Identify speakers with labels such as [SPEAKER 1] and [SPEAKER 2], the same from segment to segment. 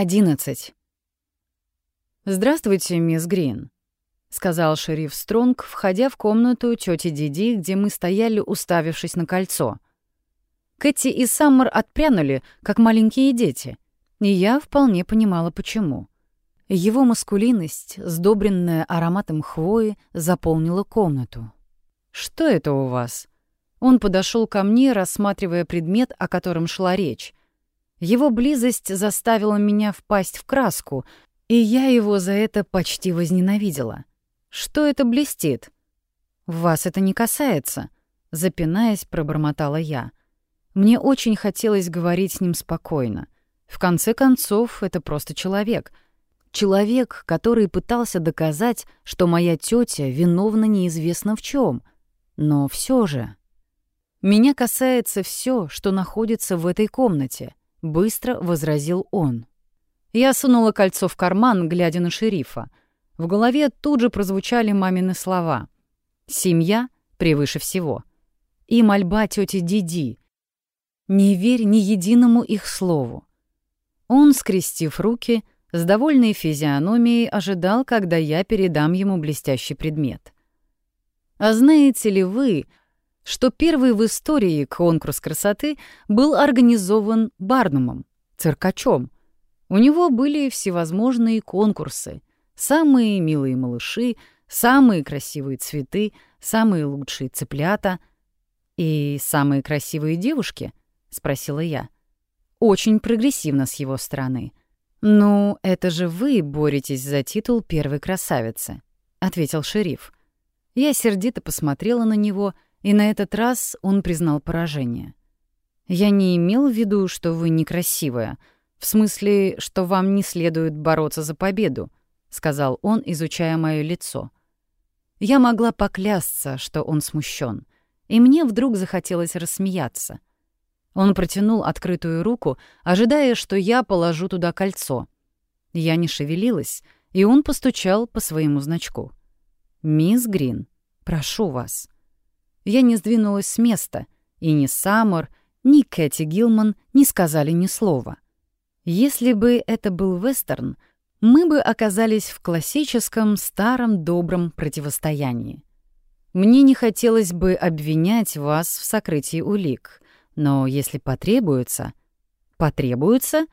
[SPEAKER 1] 11. «Здравствуйте, мисс Грин», — сказал шериф Стронг, входя в комнату тети Диди, где мы стояли, уставившись на кольцо. Кэти и Саммер отпрянули, как маленькие дети, и я вполне понимала, почему. Его маскулинность, сдобренная ароматом хвои, заполнила комнату. «Что это у вас?» Он подошел ко мне, рассматривая предмет, о котором шла речь. Его близость заставила меня впасть в краску, и я его за это почти возненавидела. Что это блестит? Вас это не касается, запинаясь, пробормотала я. Мне очень хотелось говорить с ним спокойно. В конце концов, это просто человек. Человек, который пытался доказать, что моя тетя виновна неизвестно в чем. Но все же... Меня касается все, что находится в этой комнате. — быстро возразил он. Я сунула кольцо в карман, глядя на шерифа. В голове тут же прозвучали мамины слова. «Семья превыше всего». И мольба тети Диди. «Не верь ни единому их слову». Он, скрестив руки, с довольной физиономией ожидал, когда я передам ему блестящий предмет. «А знаете ли вы, что первый в истории конкурс красоты был организован Барнумом, циркачом. У него были всевозможные конкурсы, самые милые малыши, самые красивые цветы, самые лучшие цыплята и самые красивые девушки, спросила я. Очень прогрессивно с его стороны. «Ну, это же вы боретесь за титул первой красавицы», — ответил шериф. Я сердито посмотрела на него — и на этот раз он признал поражение. «Я не имел в виду, что вы некрасивая. В смысле, что вам не следует бороться за победу», — сказал он, изучая моё лицо. Я могла поклясться, что он смущен, и мне вдруг захотелось рассмеяться. Он протянул открытую руку, ожидая, что я положу туда кольцо. Я не шевелилась, и он постучал по своему значку. «Мисс Грин, прошу вас». Я не сдвинулась с места, и ни Саммер, ни Кэти Гилман не сказали ни слова. Если бы это был вестерн, мы бы оказались в классическом старом добром противостоянии. Мне не хотелось бы обвинять вас в сокрытии улик, но если потребуется... Потребуется?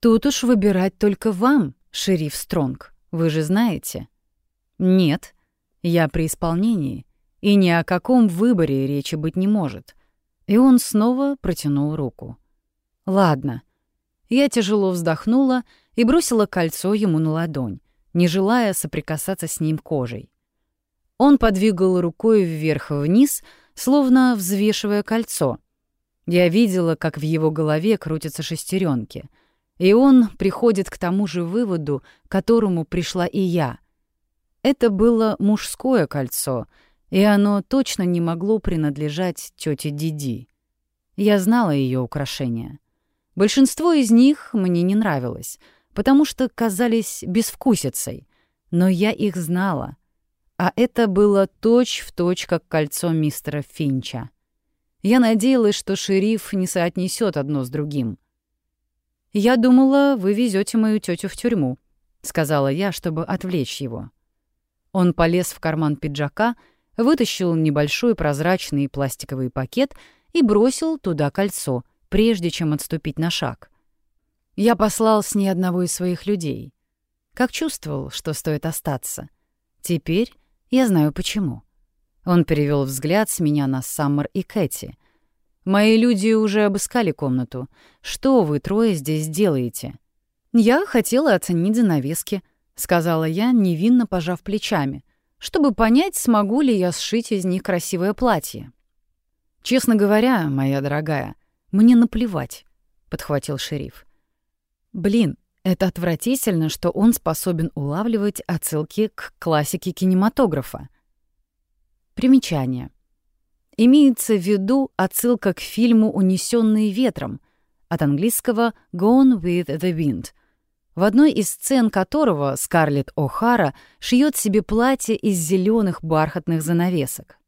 [SPEAKER 1] Тут уж выбирать только вам, шериф Стронг, вы же знаете. Нет, я при исполнении — и ни о каком выборе речи быть не может. И он снова протянул руку. «Ладно». Я тяжело вздохнула и бросила кольцо ему на ладонь, не желая соприкасаться с ним кожей. Он подвигал рукой вверх-вниз, словно взвешивая кольцо. Я видела, как в его голове крутятся шестеренки, и он приходит к тому же выводу, к которому пришла и я. Это было мужское кольцо — и оно точно не могло принадлежать тете Диди. Я знала ее украшения. Большинство из них мне не нравилось, потому что казались безвкусицей, но я их знала. А это было точь-в-точь, точь, как кольцо мистера Финча. Я надеялась, что шериф не соотнесет одно с другим. «Я думала, вы везете мою тетю в тюрьму», — сказала я, чтобы отвлечь его. Он полез в карман пиджака — вытащил небольшой прозрачный пластиковый пакет и бросил туда кольцо, прежде чем отступить на шаг. Я послал с ней одного из своих людей. Как чувствовал, что стоит остаться. Теперь я знаю почему. Он перевел взгляд с меня на Саммер и Кэти. «Мои люди уже обыскали комнату. Что вы трое здесь делаете?» «Я хотела оценить занавески», — сказала я, невинно пожав плечами — чтобы понять, смогу ли я сшить из них красивое платье. «Честно говоря, моя дорогая, мне наплевать», — подхватил шериф. «Блин, это отвратительно, что он способен улавливать отсылки к классике кинематографа». Примечание. Имеется в виду отсылка к фильму «Унесённые ветром» от английского «Gone with the Wind», в одной из сцен которого Скарлетт О'Хара шьет себе платье из зеленых бархатных занавесок.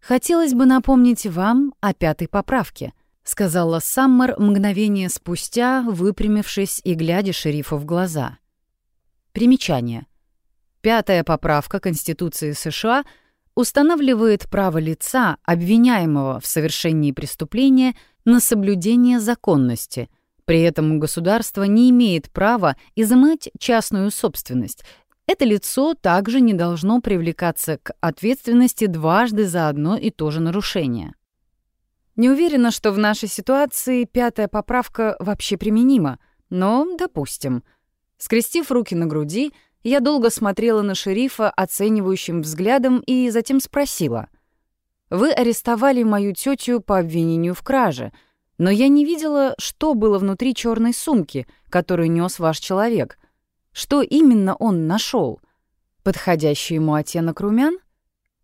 [SPEAKER 1] «Хотелось бы напомнить вам о пятой поправке», — сказала Саммер мгновение спустя, выпрямившись и глядя шерифу в глаза. Примечание. Пятая поправка Конституции США устанавливает право лица, обвиняемого в совершении преступления, на соблюдение законности. При этом государство не имеет права изымать частную собственность. Это лицо также не должно привлекаться к ответственности дважды за одно и то же нарушение. Не уверена, что в нашей ситуации пятая поправка вообще применима, но допустим. Скрестив руки на груди, я долго смотрела на шерифа оценивающим взглядом и затем спросила. «Вы арестовали мою тетю по обвинению в краже, но я не видела, что было внутри черной сумки, которую нес ваш человек. Что именно он нашел? Подходящий ему оттенок румян?»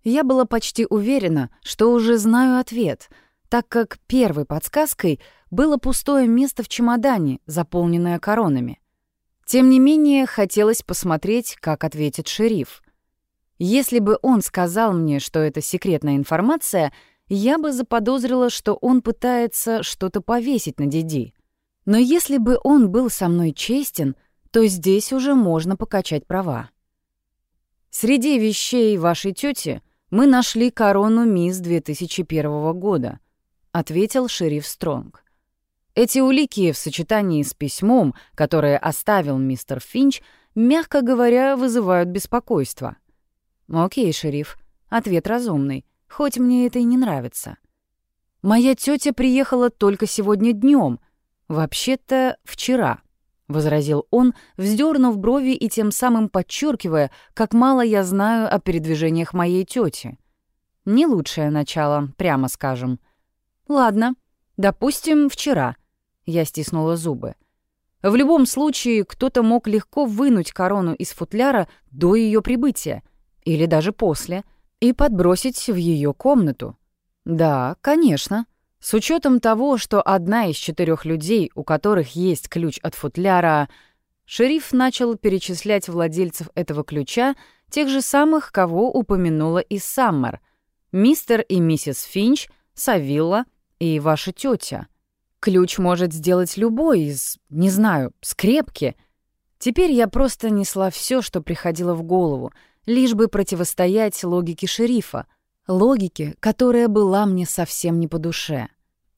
[SPEAKER 1] Я была почти уверена, что уже знаю ответ — так как первой подсказкой было пустое место в чемодане, заполненное коронами. Тем не менее, хотелось посмотреть, как ответит шериф. Если бы он сказал мне, что это секретная информация, я бы заподозрила, что он пытается что-то повесить на Диди. Но если бы он был со мной честен, то здесь уже можно покачать права. Среди вещей вашей тети мы нашли корону мисс 2001 года —— ответил шериф Стронг. Эти улики в сочетании с письмом, которое оставил мистер Финч, мягко говоря, вызывают беспокойство. «Окей, шериф, ответ разумный, хоть мне это и не нравится. Моя тетя приехала только сегодня днем, вообще-то вчера», — возразил он, вздернув брови и тем самым подчеркивая, как мало я знаю о передвижениях моей тети. Не лучшее начало, прямо скажем — Ладно, допустим, вчера. Я стиснула зубы. В любом случае, кто-то мог легко вынуть корону из футляра до ее прибытия, или даже после, и подбросить в ее комнату. Да, конечно. С учетом того, что одна из четырех людей, у которых есть ключ от футляра, шериф начал перечислять владельцев этого ключа, тех же самых, кого упомянула и Саммер, мистер и миссис Финч, Савилла, и ваша тетя. Ключ может сделать любой из, не знаю, скрепки. Теперь я просто несла все, что приходило в голову, лишь бы противостоять логике шерифа, логике, которая была мне совсем не по душе.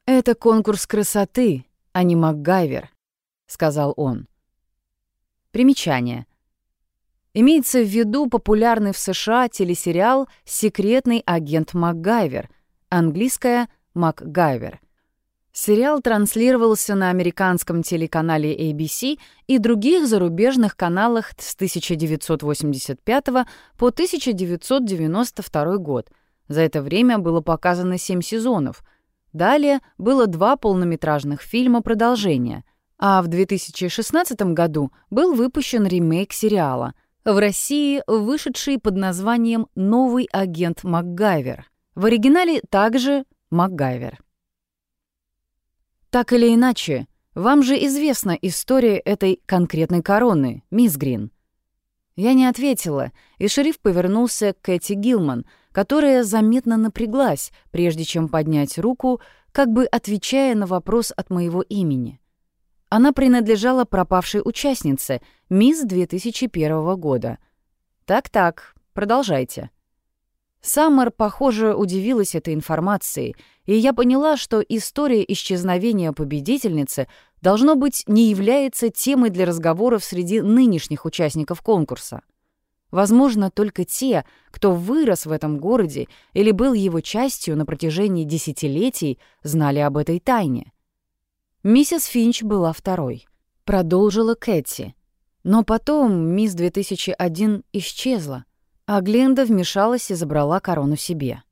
[SPEAKER 1] «Это конкурс красоты, а не МакГайвер», — сказал он. Примечание. Имеется в виду популярный в США телесериал «Секретный агент МакГайвер», английское МакГайвер. Сериал транслировался на американском телеканале ABC и других зарубежных каналах с 1985 по 1992 год. За это время было показано 7 сезонов. Далее было два полнометражных фильма продолжения, а в 2016 году был выпущен ремейк сериала, в России вышедший под названием «Новый агент МакГайвер». В оригинале также МакГайвер. Так или иначе, вам же известна история этой конкретной короны, мисс Грин. Я не ответила, и шериф повернулся к Кэти Гилман, которая заметно напряглась, прежде чем поднять руку, как бы отвечая на вопрос от моего имени. Она принадлежала пропавшей участнице, мисс 2001 года. «Так-так, продолжайте». Саммер, похоже, удивилась этой информацией, и я поняла, что история исчезновения победительницы, должно быть, не является темой для разговоров среди нынешних участников конкурса. Возможно, только те, кто вырос в этом городе или был его частью на протяжении десятилетий, знали об этой тайне. Миссис Финч была второй. Продолжила Кэти. Но потом мисс 2001 исчезла — а Гленда вмешалась и забрала корону себе.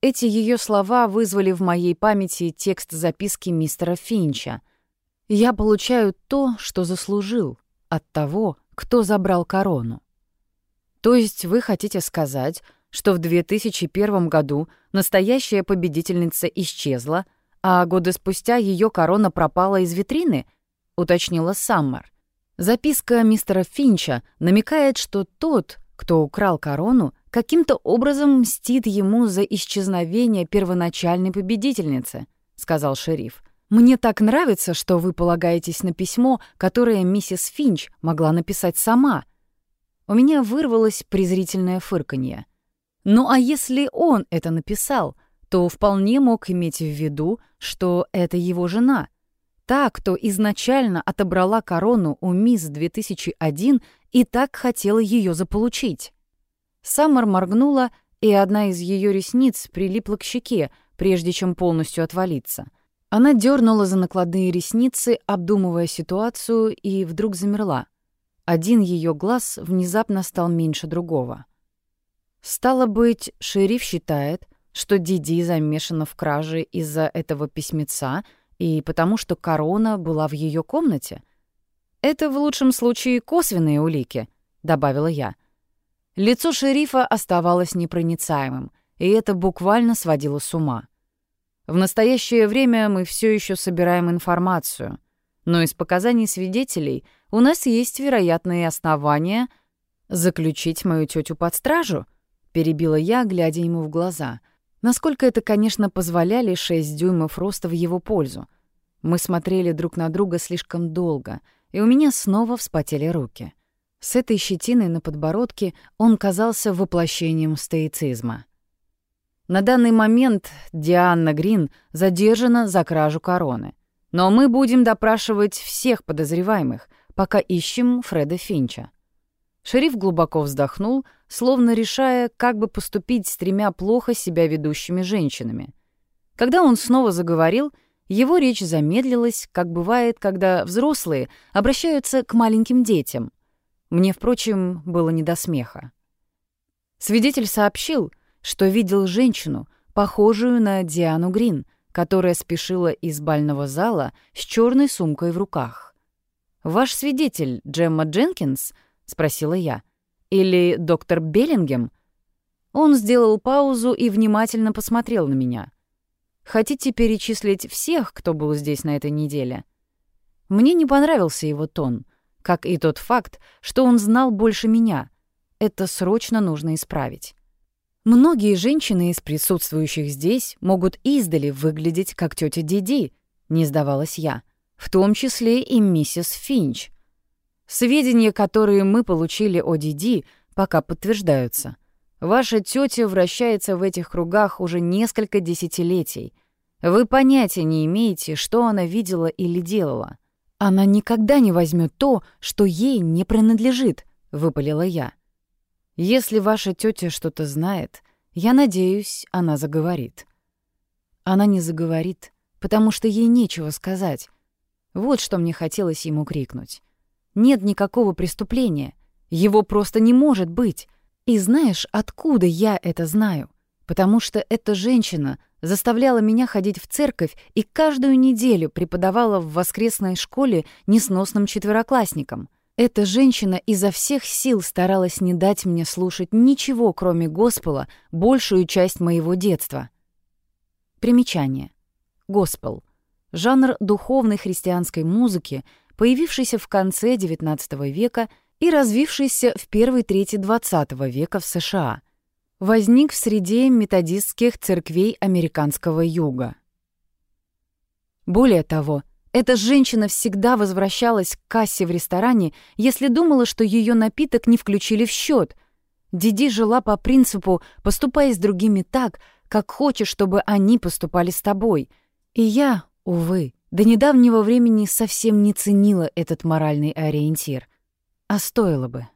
[SPEAKER 1] Эти ее слова вызвали в моей памяти текст записки мистера Финча. «Я получаю то, что заслужил, от того, кто забрал корону». То есть вы хотите сказать, что в 2001 году настоящая победительница исчезла, а годы спустя ее корона пропала из витрины? уточнила Саммер. Записка мистера Финча намекает, что тот, кто украл корону, каким-то образом мстит ему за исчезновение первоначальной победительницы, — сказал шериф. «Мне так нравится, что вы полагаетесь на письмо, которое миссис Финч могла написать сама». У меня вырвалось презрительное фырканье. Ну а если он это написал, то вполне мог иметь в виду, что это его жена. Та, кто изначально отобрала корону у мисс 2001 и так хотела ее заполучить. Саммер моргнула, и одна из ее ресниц прилипла к щеке, прежде чем полностью отвалиться. Она дернула за накладные ресницы, обдумывая ситуацию, и вдруг замерла. Один ее глаз внезапно стал меньше другого. Стало быть, шериф считает, что Диди замешана в краже из-за этого письмеца и потому, что корона была в ее комнате. Это в лучшем случае косвенные улики, добавила я. Лицо шерифа оставалось непроницаемым, и это буквально сводило с ума. В настоящее время мы все еще собираем информацию, но из показаний свидетелей у нас есть вероятные основания заключить мою тетю под стражу, перебила я, глядя ему в глаза. Насколько это, конечно, позволяли шесть дюймов роста в его пользу. Мы смотрели друг на друга слишком долго, и у меня снова вспотели руки. С этой щетиной на подбородке он казался воплощением стоицизма. На данный момент Диана Грин задержана за кражу короны. Но мы будем допрашивать всех подозреваемых, пока ищем Фреда Финча. Шериф глубоко вздохнул, словно решая, как бы поступить с тремя плохо себя ведущими женщинами. Когда он снова заговорил, его речь замедлилась, как бывает, когда взрослые обращаются к маленьким детям — мне, впрочем, было не до смеха. Свидетель сообщил, что видел женщину, похожую на Диану Грин, которая спешила из бального зала с черной сумкой в руках. «Ваш свидетель Джемма Дженкинс?» — спросила я. «Или доктор Беллингем?» Он сделал паузу и внимательно посмотрел на меня. «Хотите перечислить всех, кто был здесь на этой неделе?» Мне не понравился его тон — как и тот факт, что он знал больше меня. Это срочно нужно исправить. Многие женщины из присутствующих здесь могут издали выглядеть как тетя Диди, не сдавалась я, в том числе и миссис Финч. Сведения, которые мы получили о Диди, пока подтверждаются. Ваша тетя вращается в этих кругах уже несколько десятилетий. Вы понятия не имеете, что она видела или делала. «Она никогда не возьмет то, что ей не принадлежит», — выпалила я. «Если ваша тетя что-то знает, я надеюсь, она заговорит». Она не заговорит, потому что ей нечего сказать. Вот что мне хотелось ему крикнуть. Нет никакого преступления. Его просто не может быть. И знаешь, откуда я это знаю? Потому что эта женщина заставляла меня ходить в церковь и каждую неделю преподавала в воскресной школе несносным четвероклассникам. Эта женщина изо всех сил старалась не дать мне слушать ничего, кроме Госпела, большую часть моего детства. Примечание. Госпел. Жанр духовной христианской музыки, появившийся в конце XIX века и развившийся в первой трети XX века в США — возник в среде методистских церквей американского юга. Более того, эта женщина всегда возвращалась к кассе в ресторане, если думала, что ее напиток не включили в счет. Диди жила по принципу «поступай с другими так, как хочешь, чтобы они поступали с тобой». И я, увы, до недавнего времени совсем не ценила этот моральный ориентир. А стоило бы.